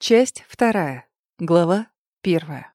Часть вторая. Глава первая.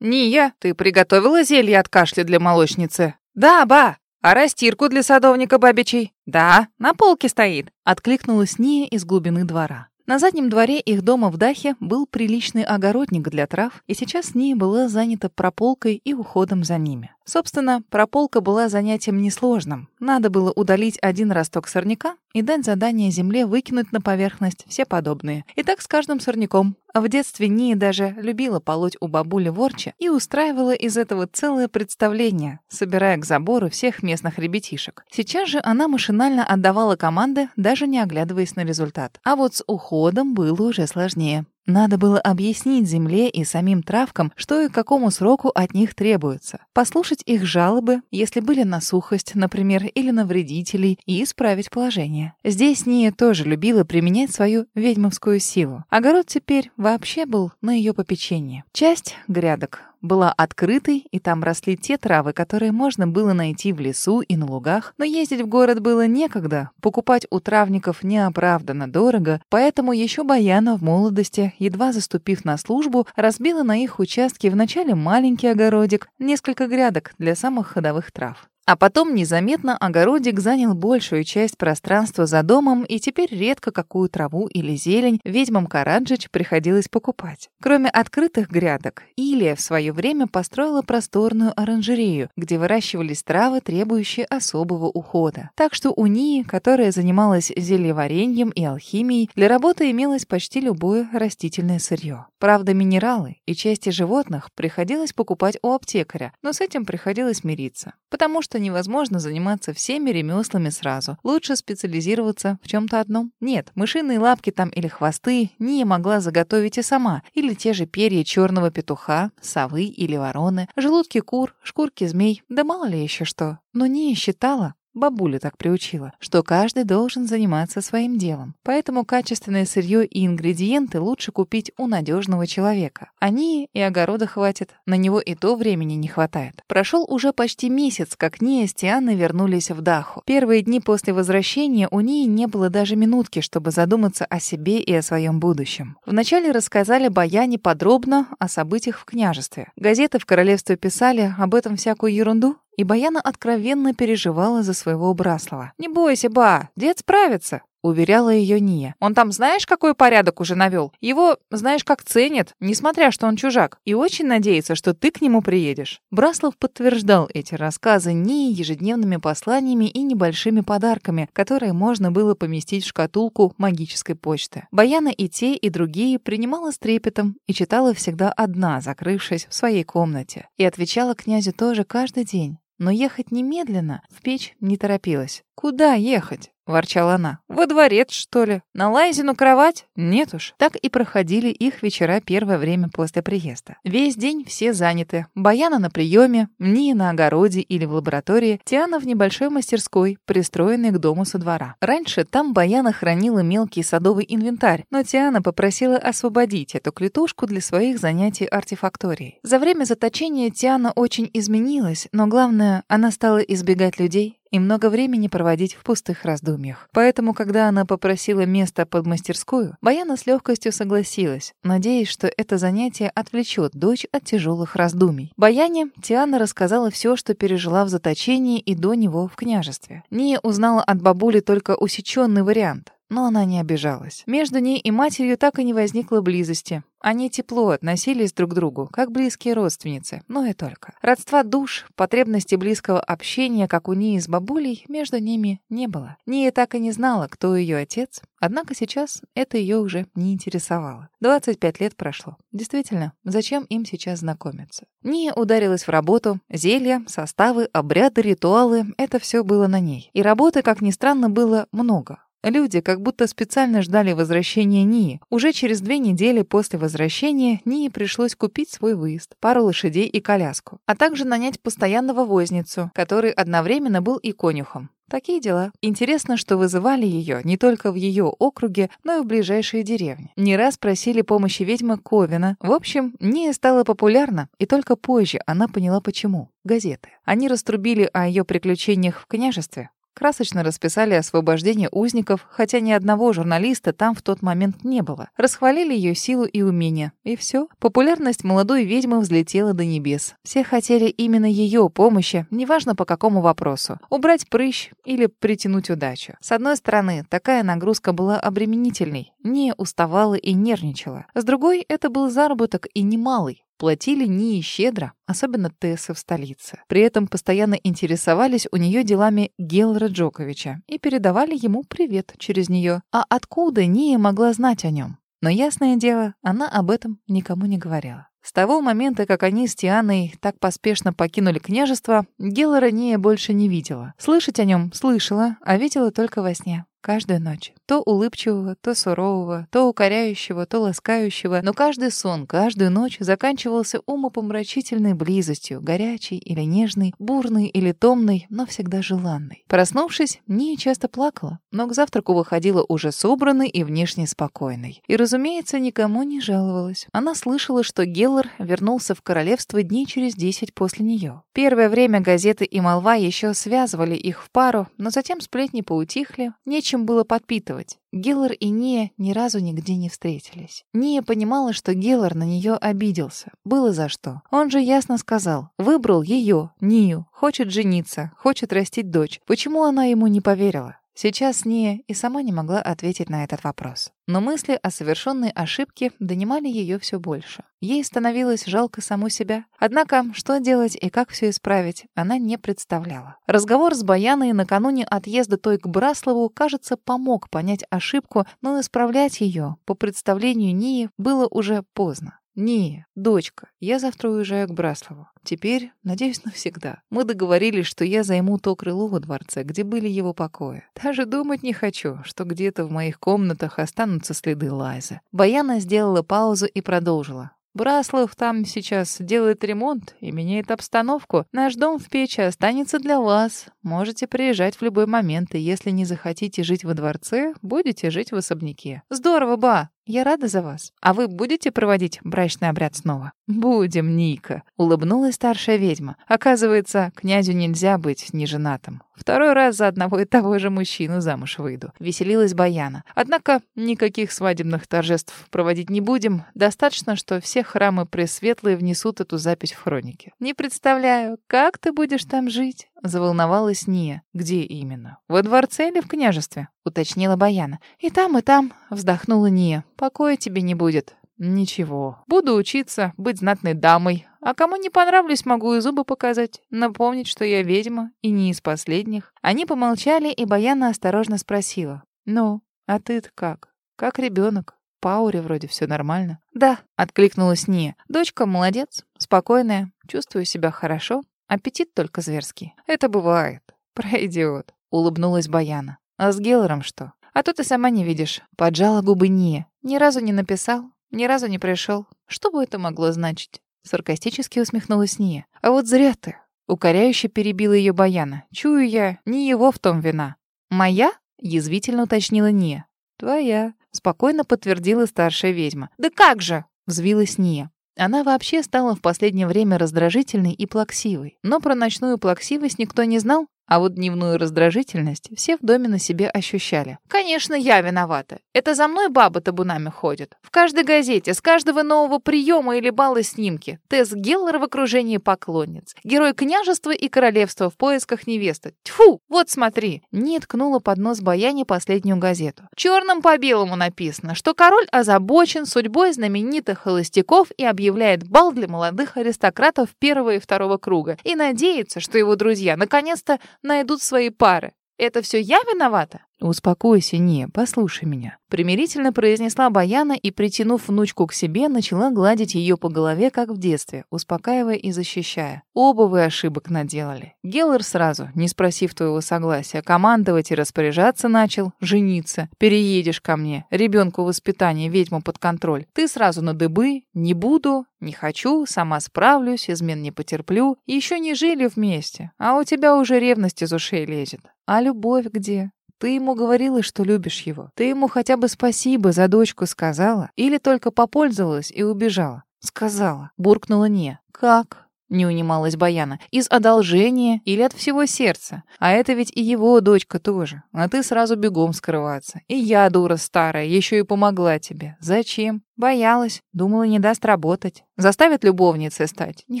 «Ния, ты приготовила зелье от кашля для молочницы?» «Да, ба. А растирку для садовника бабичей?» «Да, на полке стоит», — откликнулась Ния из глубины двора. На заднем дворе их дома в Дахе был приличный огородник для трав, и сейчас Ния была занята прополкой и уходом за ними. Собственно, прополка была занятием несложным. Надо было удалить один росток сорняка и дать задание земле выкинуть на поверхность все подобные. И так с каждым сорняком. В детстве Ния даже любила полоть у бабули ворча и устраивала из этого целое представление, собирая к забору всех местных ребятишек. Сейчас же она машинально отдавала команды, даже не оглядываясь на результат. А вот с уходом было уже сложнее. Надо было объяснить земле и самим травкам, что и к какому сроку от них требуется. Послушать их жалобы, если были на сухость, например, или на вредителей, и исправить положение. Здесь Ния тоже любила применять свою ведьмовскую силу. Огород теперь вообще был на ее попечении. Часть грядок была открытой, и там росли те травы, которые можно было найти в лесу и на лугах, но ездить в город было некогда, покупать у травников неоправданно дорого, поэтому еще Баяна в молодости, едва заступив на службу, разбила на их участке вначале маленький огородик, несколько грядок для самых ходовых трав. А потом незаметно огородик занял большую часть пространства за домом, и теперь редко какую траву или зелень ведьмам Караджич приходилось покупать. Кроме открытых грядок, Илия в свое время построила просторную оранжерею, где выращивались травы, требующие особого ухода. Так что у Нии, которая занималась зельеварением и алхимией, для работы имелось почти любое растительное сырье. Правда, минералы и части животных приходилось покупать у аптекаря, но с этим приходилось мириться. Потому что невозможно заниматься всеми ремеслами сразу. Лучше специализироваться в чем-то одном. Нет, мышиные лапки там или хвосты не могла заготовить и сама. Или те же перья черного петуха, совы или вороны, желудки кур, шкурки змей, да мало ли еще что. Но не считала, Бабуля так приучила, что каждый должен заниматься своим делом. Поэтому качественное сырье и ингредиенты лучше купить у надежного человека. Они и огорода хватит, на него и то времени не хватает. Прошел уже почти месяц, как Ния с Тианой вернулись в Даху. Первые дни после возвращения у Нии не было даже минутки, чтобы задуматься о себе и о своем будущем. Вначале рассказали Баяне подробно о событиях в княжестве. Газеты в королевстве писали об этом всякую ерунду, и Баяна откровенно переживала за своего Браслова. «Не бойся, ба, дед справится», — уверяла ее Ния. «Он там знаешь, какой порядок уже навел? Его, знаешь, как ценят, несмотря что он чужак, и очень надеется, что ты к нему приедешь». Браслов подтверждал эти рассказы Нии ежедневными посланиями и небольшими подарками, которые можно было поместить в шкатулку магической почты. Баяна и те, и другие принимала с трепетом и читала всегда одна, закрывшись в своей комнате. И отвечала князю тоже каждый день. Но ехать немедленно в печь не торопилась. Куда ехать? — ворчала она. «Во дворец, что ли? На Лайзину кровать? Нет уж». Так и проходили их вечера первое время после приезда. Весь день все заняты. Баяна на приеме, Ния на огороде или в лаборатории, Тиана в небольшой мастерской, пристроенной к дому со двора. Раньше там Баяна хранила мелкий садовый инвентарь, но Тиана попросила освободить эту клетушку для своих занятий артефакторией. За время заточения Тиана очень изменилась, но главное, она стала избегать людей, и много времени проводить в пустых раздумьях. Поэтому, когда она попросила место под мастерскую, Баяна с легкостью согласилась, надеясь, что это занятие отвлечет дочь от тяжелых раздумий. Баяне Тиана рассказала все, что пережила в заточении и до него в княжестве. Ния узнала от бабули только усеченный вариант но она не обижалась. Между ней и матерью так и не возникло близости. Они тепло относились друг к другу, как близкие родственницы, но и только. Родства душ, потребности близкого общения, как у Нии с бабулей, между ними не было. Ния так и не знала, кто ее отец, однако сейчас это ее уже не интересовало. 25 лет прошло. Действительно, зачем им сейчас знакомиться? Ния ударилась в работу, зелья, составы, обряды, ритуалы — это все было на ней. И работы, как ни странно, было много. Люди как будто специально ждали возвращения Нии. Уже через две недели после возвращения Нии пришлось купить свой выезд, пару лошадей и коляску, а также нанять постоянного возницу, который одновременно был и конюхом. Такие дела. Интересно, что вызывали ее не только в ее округе, но и в ближайшие деревни. Не раз просили помощи ведьмы Ковина. В общем, Ния стала популярна, и только позже она поняла почему. Газеты. Они раструбили о ее приключениях в княжестве, красочно расписали освобождение узников, хотя ни одного журналиста там в тот момент не было. Расхвалили ее силу и умения. И все. Популярность молодой ведьмы взлетела до небес. Все хотели именно ее помощи, неважно по какому вопросу. Убрать прыщ или притянуть удачу. С одной стороны, такая нагрузка была обременительной. Не уставала и нервничала. С другой, это был заработок и немалый. Платили не щедро, особенно Тессы в столице. При этом постоянно интересовались у нее делами Гелра Джоковича и передавали ему привет через нее. А откуда Ния могла знать о нем? Но ясное дело, она об этом никому не говорила. С того момента, как они с Тианой так поспешно покинули княжество, Гелора Ния больше не видела. Слышать о нем слышала, а видела только во сне. Каждую ночь. То улыбчивого, то сурового, то укоряющего, то ласкающего. Но каждый сон, каждую ночь заканчивался умопомрачительной близостью, горячей или нежной, бурной или томной, но всегда желанной. Проснувшись, Ния часто плакала, но к завтраку выходила уже собранной и внешне спокойной. И, разумеется, никому не жаловалась. Она слышала, что Геллар вернулся в королевство дней через десять после нее. Первое время газеты и молва еще связывали их в пару, но затем сплетни поутихли, нечего нечем было подпитывать. Геллар и Ния ни разу нигде не встретились. Ния понимала, что Геллар на нее обиделся. Было за что. Он же ясно сказал. Выбрал ее, Нию. Хочет жениться, хочет растить дочь. Почему она ему не поверила? Сейчас Ния и сама не могла ответить на этот вопрос. Но мысли о совершенной ошибке донимали ее все больше. Ей становилось жалко саму себя. Однако, что делать и как все исправить, она не представляла. Разговор с Баяной накануне отъезда той к Браслову, кажется, помог понять ошибку, но исправлять ее, по представлению Нии, было уже поздно. «Не, дочка, я завтра уезжаю к Браслову. Теперь, надеюсь, навсегда. Мы договорились, что я займу то крыло во дворце, где были его покои. Даже думать не хочу, что где-то в моих комнатах останутся следы Лайзы». Баяна сделала паузу и продолжила. Браслов там сейчас делает ремонт и меняет обстановку. Наш дом в печи останется для вас. Можете приезжать в любой момент, и если не захотите жить во дворце, будете жить в особняке. Здорово, ба! Я рада за вас. А вы будете проводить брачный обряд снова? Будем, Ника, улыбнулась старшая ведьма. Оказывается, князю нельзя быть неженатым. Второй раз за одного и того же мужчину замуж выйду. Веселилась Баяна. Однако никаких свадебных торжеств проводить не будем. Достаточно, что все храмы Пресветлые внесут эту запись в хронике. Не представляю, как ты будешь там жить? Заволновалась Ния. «Где именно? Во дворце или в княжестве?» — уточнила Баяна. «И там, и там», — вздохнула Ния. «Покоя тебе не будет». «Ничего. Буду учиться, быть знатной дамой. А кому не понравлюсь, могу и зубы показать. Напомнить, что я ведьма, и не из последних». Они помолчали, и Баяна осторожно спросила. «Ну, а ты-то как? Как ребенок? По ауре вроде все нормально». «Да», — откликнулась Ния. «Дочка молодец, спокойная, чувствую себя хорошо, Аппетит только зверский. Это бывает. Пройдет. Улыбнулась Баяна. А с Геллером что? А то ты сама не видишь. Поджала губы Не. Ни разу не написал, ни разу не пришел. Что бы это могло значить? Саркастически усмехнулась Не. А вот зря ты. Укоряюще перебила ее Баяна. Чую я, не его в том вина. Моя? Язвительно уточнила Не. Твоя. Спокойно подтвердила старшая ведьма. Да как же? Взвилась Не. Она вообще стала в последнее время раздражительной и плаксивой. Но про ночную плаксивость никто не знал, а вот дневную раздражительность все в доме на себе ощущали. «Конечно, я виновата. Это за мной бабы табунами ходят. В каждой газете, с каждого нового приема или балла снимки. Тесс Геллер в окружении поклонниц. Герой княжества и королевства в поисках невесты. Тьфу, вот смотри!» Не ткнула под нос Баяне последнюю газету. Черным по белому написано, что король озабочен судьбой знаменитых холостяков и объявляет бал для молодых аристократов первого и второго круга. И надеется, что его друзья наконец-то найдут свои пары. Это все я виновата? «Успокойся, не, послушай меня», — примирительно произнесла Баяна и, притянув внучку к себе, начала гладить ее по голове, как в детстве, успокаивая и защищая. «Оба вы ошибок наделали. Геллер сразу, не спросив твоего согласия, командовать и распоряжаться начал, жениться. Переедешь ко мне, ребенку воспитание, ведьму под контроль. Ты сразу на дыбы, не буду, не хочу, сама справлюсь, измен не потерплю. Еще не жили вместе, а у тебя уже ревность из ушей лезет. А любовь где? Ты ему говорила, что любишь его. Ты ему хотя бы спасибо за дочку сказала? Или только попользовалась и убежала? Сказала. Буркнула не. Как? Не унималась Баяна. Из одолжения или от всего сердца? А это ведь и его дочка тоже. А ты сразу бегом скрываться. И я, дура старая, еще и помогла тебе. Зачем? Боялась. Думала, не даст работать. Заставит любовницей стать. Не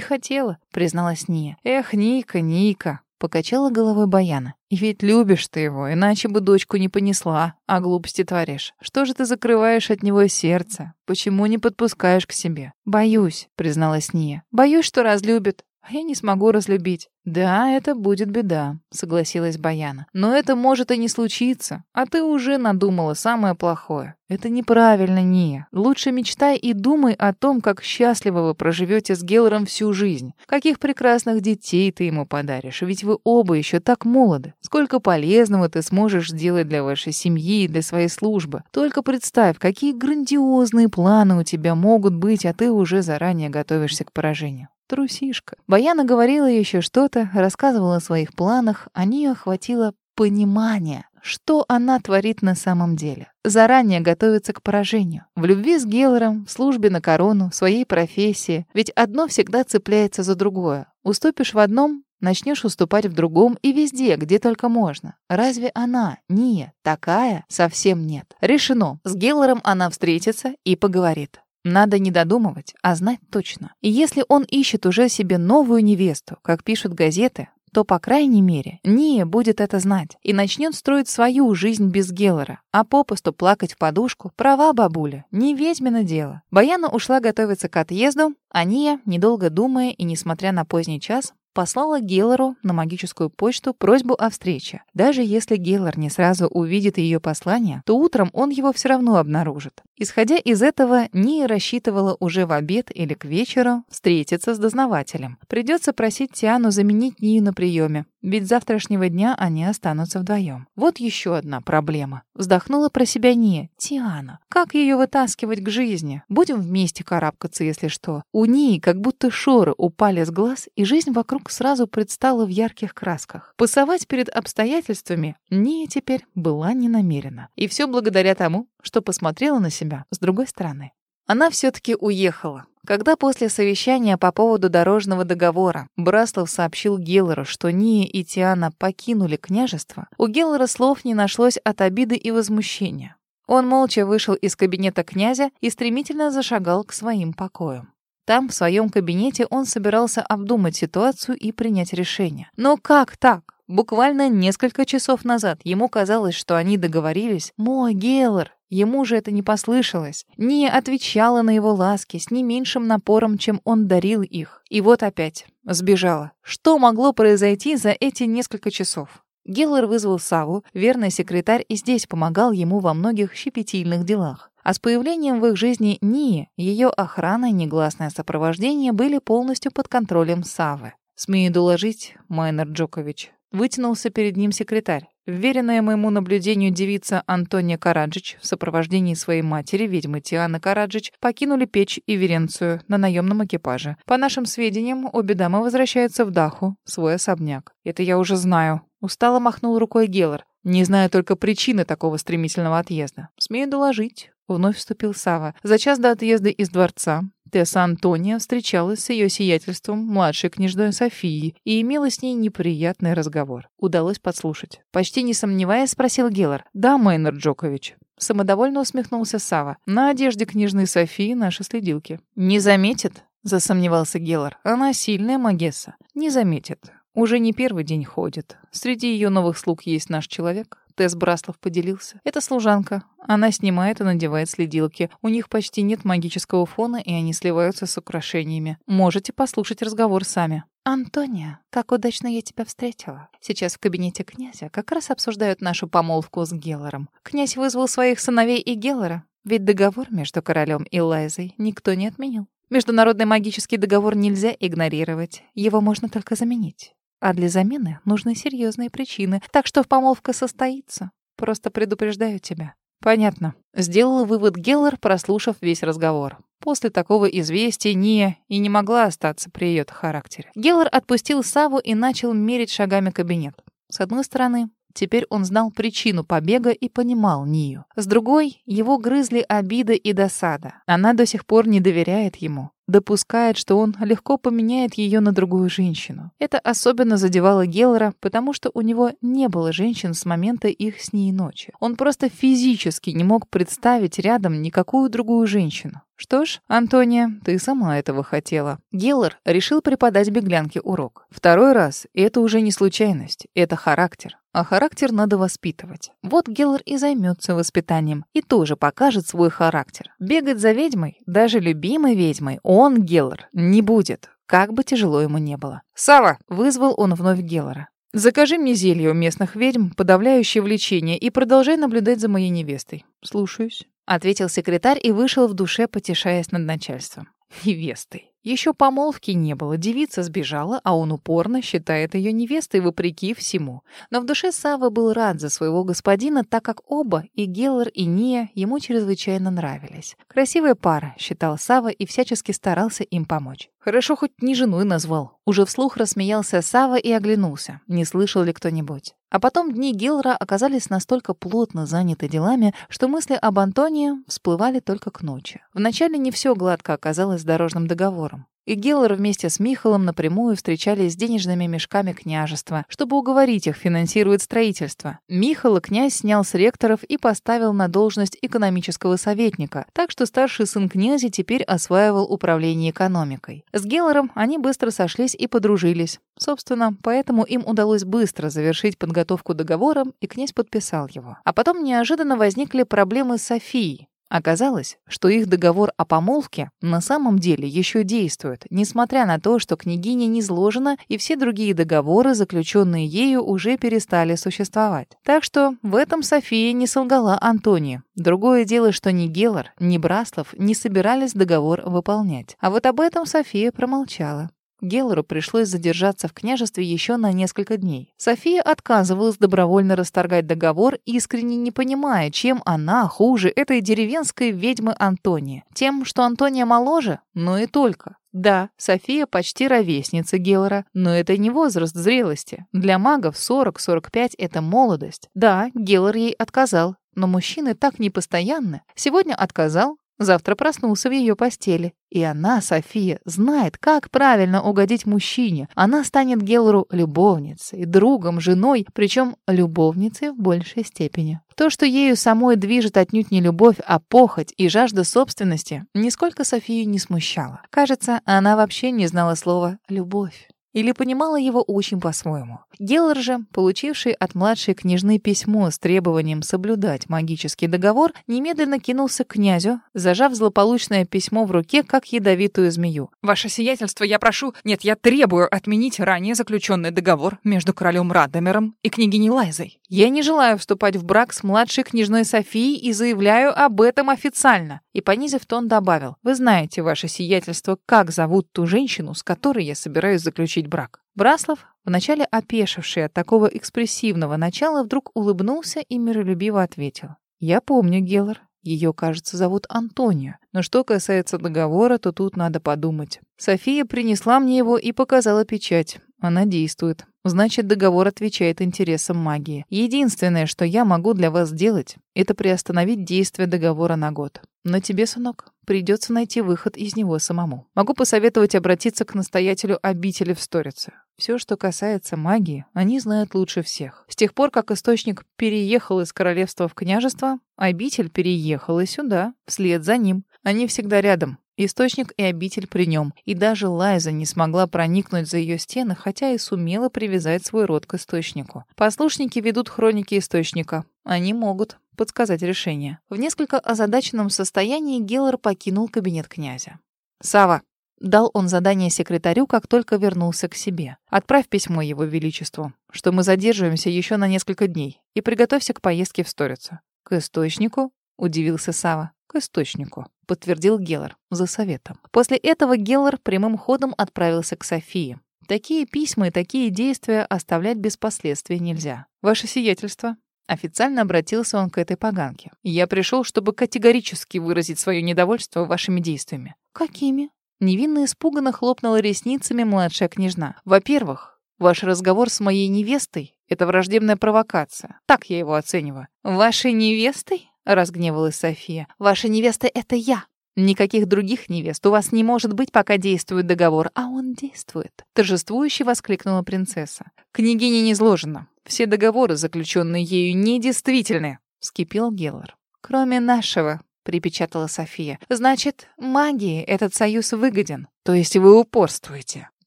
хотела, призналась Ния. Эх, Ника, Ника. Покачала головой Баяна. «И ведь любишь ты его, иначе бы дочку не понесла, а глупости творишь. Что же ты закрываешь от него сердце? Почему не подпускаешь к себе?» «Боюсь», — призналась Ния. «Боюсь, что разлюбит а я не смогу разлюбить. Да, это будет беда, согласилась Баяна. Но это может и не случиться. А ты уже надумала самое плохое. Это неправильно, не. Лучше мечтай и думай о том, как счастливо вы проживете с Геллером всю жизнь. Каких прекрасных детей ты ему подаришь. Ведь вы оба еще так молоды. Сколько полезного ты сможешь сделать для вашей семьи и для своей службы. Только представь, какие грандиозные планы у тебя могут быть, а ты уже заранее готовишься к поражению. Трусишка. Баяна говорила еще что-то, рассказывала о своих планах, а нее охватило понимание, что она творит на самом деле. Заранее готовится к поражению. В любви с Геллером, в службе на корону, в своей профессии. Ведь одно всегда цепляется за другое. Уступишь в одном, начнешь уступать в другом и везде, где только можно. Разве она, не такая? Совсем нет. Решено. С Геллером она встретится и поговорит. Надо не додумывать, а знать точно. И если он ищет уже себе новую невесту, как пишут газеты, то, по крайней мере, Ния будет это знать и начнет строить свою жизнь без Геллера, а попусту плакать в подушку. Права бабуля, не ведьмино дело. Баяна ушла готовиться к отъезду, а Ния, недолго думая и несмотря на поздний час, послала Геллеру на магическую почту просьбу о встрече. Даже если Геллер не сразу увидит ее послание, то утром он его все равно обнаружит. Исходя из этого, Ния рассчитывала уже в обед или к вечеру встретиться с дознавателем. Придется просить Тиану заменить Нию на приеме, ведь завтрашнего дня они останутся вдвоем. Вот еще одна проблема. Вздохнула про себя Ния. Тиана. Как ее вытаскивать к жизни? Будем вместе карабкаться, если что. У Нии как будто шоры упали с глаз, и жизнь вокруг сразу предстала в ярких красках. Пасовать перед обстоятельствами Ния теперь была не намерена. И все благодаря тому, что посмотрела на себя с другой стороны. Она все-таки уехала. Когда после совещания по поводу дорожного договора Браслов сообщил Геллеру, что Ния и Тиана покинули княжество, у Геллера слов не нашлось от обиды и возмущения. Он молча вышел из кабинета князя и стремительно зашагал к своим покоям. Там, в своем кабинете, он собирался обдумать ситуацию и принять решение. Но как так? Буквально несколько часов назад ему казалось, что они договорились. «Мой Геллер, Ему же это не послышалось. Не отвечала на его ласки с не меньшим напором, чем он дарил их. И вот опять сбежала. Что могло произойти за эти несколько часов? Геллер вызвал Саву, верный секретарь, и здесь помогал ему во многих щепетильных делах. А с появлением в их жизни Нии, ее охрана и негласное сопровождение были полностью под контролем Савы. «Смею доложить, Майнер Джокович». Вытянулся перед ним секретарь. Вверенная моему наблюдению девица Антония Караджич в сопровождении своей матери, ведьмы Тианы Караджич, покинули печь и Веренцию на наемном экипаже. По нашим сведениям, обе дамы возвращаются в Даху, свой особняк. Это я уже знаю. Устало махнул рукой Геллар. Не знаю только причины такого стремительного отъезда. Смею доложить. Вновь вступил Сава. За час до отъезда из дворца Тесса Антония встречалась с ее сиятельством, младшей княжной Софией, и имела с ней неприятный разговор. Удалось подслушать. Почти не сомневаясь, спросил Геллар. «Да, Мейнер Джокович». Самодовольно усмехнулся Сава. «На одежде княжны Софии наши следилки». «Не заметит?» — засомневался Геллар. «Она сильная магесса». «Не заметит. Уже не первый день ходит. Среди ее новых слуг есть наш человек. Тесс Браслов поделился. Это служанка. Она снимает и надевает следилки. У них почти нет магического фона, и они сливаются с украшениями. Можете послушать разговор сами. «Антония, как удачно я тебя встретила. Сейчас в кабинете князя как раз обсуждают нашу помолвку с Геллером. Князь вызвал своих сыновей и Геллера, ведь договор между королем и Лайзой никто не отменил. Международный магический договор нельзя игнорировать, его можно только заменить. А для замены нужны серьезные причины, так что помолвка состоится. Просто предупреждаю тебя. Понятно. Сделала вывод Геллер, прослушав весь разговор. После такого известия Ния и не могла остаться при ее характере. Геллер отпустил Саву и начал мерить шагами кабинет. С одной стороны, Теперь он знал причину побега и понимал Нию. С другой, его грызли обида и досада. Она до сих пор не доверяет ему. Допускает, что он легко поменяет ее на другую женщину. Это особенно задевало Геллера, потому что у него не было женщин с момента их с ней ночи. Он просто физически не мог представить рядом никакую другую женщину. Что ж, Антония, ты сама этого хотела. Геллер решил преподать беглянке урок. Второй раз это уже не случайность, это характер. А характер надо воспитывать. Вот Геллер и займется воспитанием. И тоже покажет свой характер. Бегать за ведьмой, даже любимой ведьмой, он, Геллер, не будет. Как бы тяжело ему не было. «Сава!» — вызвал он вновь Геллера. «Закажи мне зелье у местных ведьм, подавляющее влечение, и продолжай наблюдать за моей невестой». «Слушаюсь» ответил секретарь и вышел в душе, потешаясь над начальством. Невестой. Еще помолвки не было, девица сбежала, а он упорно считает ее невестой вопреки всему. Но в душе Сава был рад за своего господина, так как оба, и Геллар, и Ния, ему чрезвычайно нравились. Красивая пара, считал Сава и всячески старался им помочь. Хорошо, хоть не женой назвал. Уже вслух рассмеялся Сава и оглянулся, не слышал ли кто-нибудь. А потом дни Гилра оказались настолько плотно заняты делами, что мысли об Антонии всплывали только к ночи. Вначале не все гладко оказалось с дорожным договором. И Геллер вместе с Михалом напрямую встречались с денежными мешками княжества, чтобы уговорить их финансировать строительство. Михала князь снял с ректоров и поставил на должность экономического советника, так что старший сын князя теперь осваивал управление экономикой. С Геллером они быстро сошлись и подружились. Собственно, поэтому им удалось быстро завершить подготовку договора, и князь подписал его. А потом неожиданно возникли проблемы с Софией. Оказалось, что их договор о помолвке на самом деле еще действует, несмотря на то, что княгиня не изложена и все другие договоры, заключенные ею, уже перестали существовать. Так что в этом София не солгала Антонии. Другое дело, что ни Геллар, ни Браслов не собирались договор выполнять. А вот об этом София промолчала. Геллору пришлось задержаться в княжестве еще на несколько дней. София отказывалась добровольно расторгать договор, искренне не понимая, чем она хуже этой деревенской ведьмы Антонии. Тем, что Антония моложе, но и только. Да, София почти ровесница Геллора, но это не возраст зрелости. Для магов 40-45 — это молодость. Да, Геллор ей отказал, но мужчины так непостоянны. Сегодня отказал, Завтра проснулся в ее постели. И она, София, знает, как правильно угодить мужчине. Она станет Гелру любовницей, другом, женой, причем любовницей в большей степени. То, что ею самой движет отнюдь не любовь, а похоть и жажда собственности, нисколько Софию не смущало. Кажется, она вообще не знала слова «любовь». Или понимала его очень по-своему. Геллер же, получивший от младшей княжны письмо с требованием соблюдать магический договор, немедленно кинулся к князю, зажав злополучное письмо в руке, как ядовитую змею. «Ваше сиятельство, я прошу... Нет, я требую отменить ранее заключенный договор между королем Радомером и княгиней Лайзой. Я не желаю вступать в брак с младшей княжной Софией и заявляю об этом официально». И, понизив тон, добавил. «Вы знаете, ваше сиятельство, как зовут ту женщину, с которой я собираюсь заключить брак. Браслов, вначале опешивший от такого экспрессивного начала, вдруг улыбнулся и миролюбиво ответил. «Я помню, Геллар. Ее, кажется, зовут Антонио. Но что касается договора, то тут надо подумать. София принесла мне его и показала печать. Она действует. Значит, договор отвечает интересам магии. Единственное, что я могу для вас сделать, это приостановить действие договора на год. Но тебе, сынок, придется найти выход из него самому. Могу посоветовать обратиться к настоятелю обители в Сторице. Все, что касается магии, они знают лучше всех. С тех пор, как источник переехал из королевства в княжество, обитель переехала сюда, вслед за ним. Они всегда рядом. Источник и обитель при нем, и даже Лайза не смогла проникнуть за ее стены, хотя и сумела привязать свой род к источнику. Послушники ведут хроники источника. Они могут подсказать решение. В несколько озадаченном состоянии Геллар покинул кабинет князя. Сава, Дал он задание секретарю, как только вернулся к себе. «Отправь письмо его величеству, что мы задерживаемся еще на несколько дней, и приготовься к поездке в Сторицу». «К источнику?» — удивился Сава. «К источнику», — подтвердил Геллар за советом. После этого Геллар прямым ходом отправился к Софии. Такие письма и такие действия оставлять без последствий нельзя. «Ваше сиятельство», Официально обратился он к этой поганке. «Я пришел, чтобы категорически выразить свое недовольство вашими действиями». «Какими?» Невинно испуганно хлопнула ресницами младшая княжна. «Во-первых, ваш разговор с моей невестой — это враждебная провокация. Так я его оцениваю». «Вашей невестой?» — разгневалась София. «Ваша невеста — это я. Никаких других невест у вас не может быть, пока действует договор, а он действует. Торжествующе воскликнула принцесса. Княгиня не изложена. Все договоры, заключенные ею, недействительны, вскипел Геллар. Кроме нашего, припечатала София. Значит, магии этот союз выгоден. То есть вы упорствуете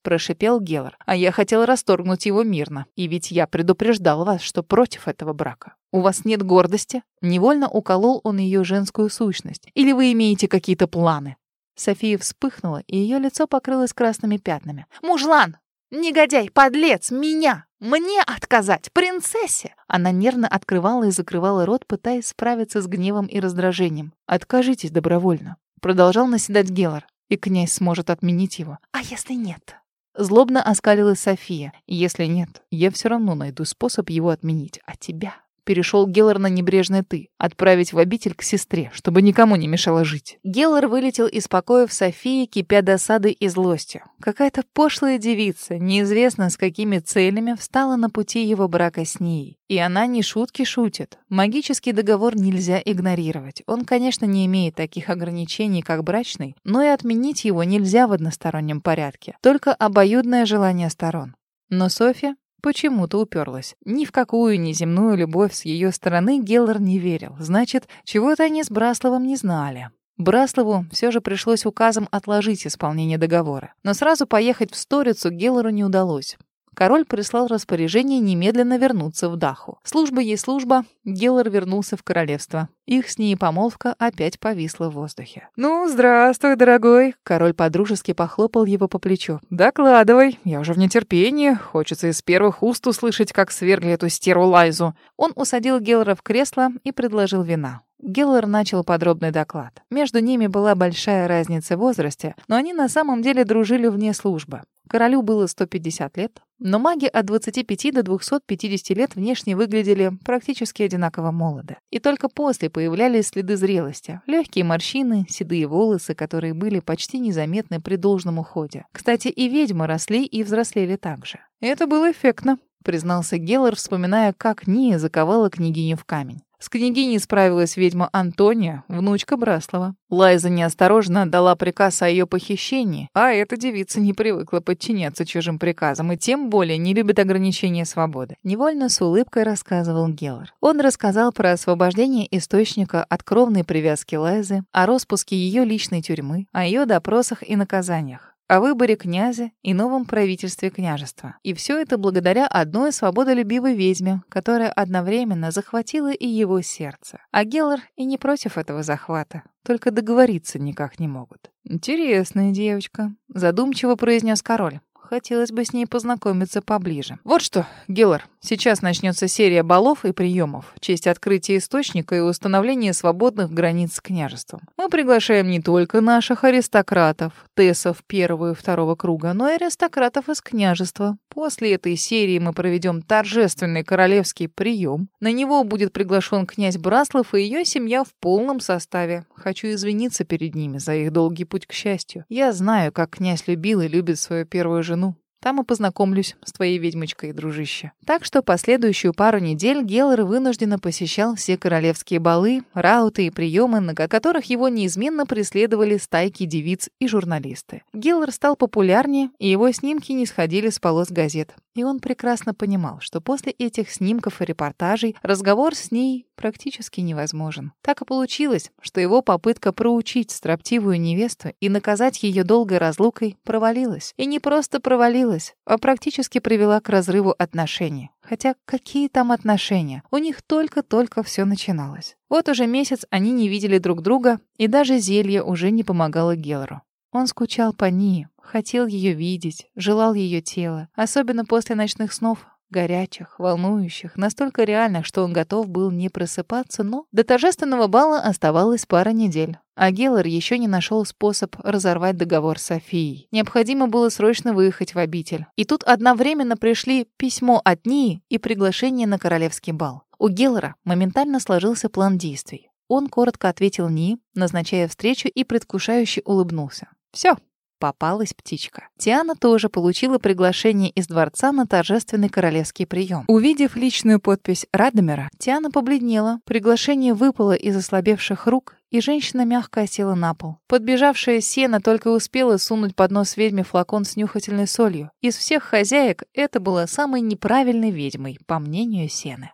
прошипел Геллар. А я хотел расторгнуть его мирно. И ведь я предупреждал вас, что против этого брака. У вас нет гордости? Невольно уколол он ее женскую сущность. Или вы имеете какие-то планы? София вспыхнула, и ее лицо покрылось красными пятнами. «Мужлан! Негодяй! Подлец! Меня! Мне отказать! Принцессе!» Она нервно открывала и закрывала рот, пытаясь справиться с гневом и раздражением. «Откажитесь добровольно», — продолжал наседать Геллар, и князь сможет отменить его. «А если нет?» Злобно оскалилась София. «Если нет, я все равно найду способ его отменить. А тебя?» Перешел Геллар на небрежное «ты». Отправить в обитель к сестре, чтобы никому не мешало жить. Геллар вылетел из покоев Софии, кипя досадой и злостью. Какая-то пошлая девица, неизвестно с какими целями, встала на пути его брака с ней. И она не шутки шутит. Магический договор нельзя игнорировать. Он, конечно, не имеет таких ограничений, как брачный, но и отменить его нельзя в одностороннем порядке. Только обоюдное желание сторон. Но Софья Почему-то уперлась. Ни в какую неземную любовь с ее стороны Геллар не верил. Значит, чего-то они с Брасловым не знали. Браслову все же пришлось указом отложить исполнение договора. Но сразу поехать в Сторицу Геллару не удалось. Король прислал распоряжение немедленно вернуться в Даху. Служба ей служба, Геллар вернулся в королевство. Их с ней помолвка опять повисла в воздухе. «Ну, здравствуй, дорогой!» Король подружески похлопал его по плечу. «Докладывай, я уже в нетерпении. Хочется из первых уст услышать, как свергли эту стерву Лайзу». Он усадил Геллара в кресло и предложил вина. Геллар начал подробный доклад. Между ними была большая разница в возрасте, но они на самом деле дружили вне службы. Королю было 150 лет, но маги от 25 до 250 лет внешне выглядели практически одинаково молодо. И только после появлялись следы зрелости. Легкие морщины, седые волосы, которые были почти незаметны при должном уходе. Кстати, и ведьмы росли и взрослели так же. Это было эффектно, признался Геллар, вспоминая, как Ния заковала княгиню в камень. С княгиней справилась ведьма Антония, внучка Браслова. Лайза неосторожно отдала приказ о ее похищении, а эта девица не привыкла подчиняться чужим приказам и тем более не любит ограничения свободы. Невольно с улыбкой рассказывал Геллар. Он рассказал про освобождение источника от кровной привязки Лайзы, о распуске ее личной тюрьмы, о ее допросах и наказаниях о выборе князя и новом правительстве княжества. И все это благодаря одной свободолюбивой ведьме, которая одновременно захватила и его сердце. А Геллар и не против этого захвата, только договориться никак не могут. «Интересная девочка», — задумчиво произнес король. Хотелось бы с ней познакомиться поближе. Вот что, Геллар, сейчас начнется серия балов и приемов в честь открытия источника и установления свободных границ с княжеством. Мы приглашаем не только наших аристократов, тессов первого и второго круга, но и аристократов из княжества. После этой серии мы проведем торжественный королевский прием. На него будет приглашен князь Браслов и ее семья в полном составе. Хочу извиниться перед ними за их долгий путь к счастью. Я знаю, как князь любил и любит свою первую жену. Там и познакомлюсь с твоей ведьмочкой, дружище. Так что последующую пару недель Геллер вынужденно посещал все королевские балы, рауты и приемы, на которых его неизменно преследовали стайки девиц и журналисты. Геллер стал популярнее, и его снимки не сходили с полос газет. И он прекрасно понимал, что после этих снимков и репортажей разговор с ней практически невозможен. Так и получилось, что его попытка проучить строптивую невесту и наказать ее долгой разлукой провалилась. И не просто провалилась, а практически привела к разрыву отношений. Хотя какие там отношения? У них только-только все начиналось. Вот уже месяц они не видели друг друга, и даже зелье уже не помогало Гелру. Он скучал по Нии, хотел ее видеть, желал ее тела, особенно после ночных снов, горячих, волнующих, настолько реальных, что он готов был не просыпаться, но до торжественного бала оставалось пара недель. А Геллар еще не нашел способ разорвать договор с Софией. Необходимо было срочно выехать в обитель. И тут одновременно пришли письмо от Нии и приглашение на королевский бал. У Геллара моментально сложился план действий. Он коротко ответил Нии, назначая встречу и предвкушающе улыбнулся. Все, Попалась птичка. Тиана тоже получила приглашение из дворца на торжественный королевский прием. Увидев личную подпись Радомера, Тиана побледнела, приглашение выпало из ослабевших рук, и женщина мягко осела на пол. Подбежавшая сена только успела сунуть под нос ведьме флакон с нюхательной солью. Из всех хозяек это была самой неправильной ведьмой, по мнению сены.